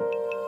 you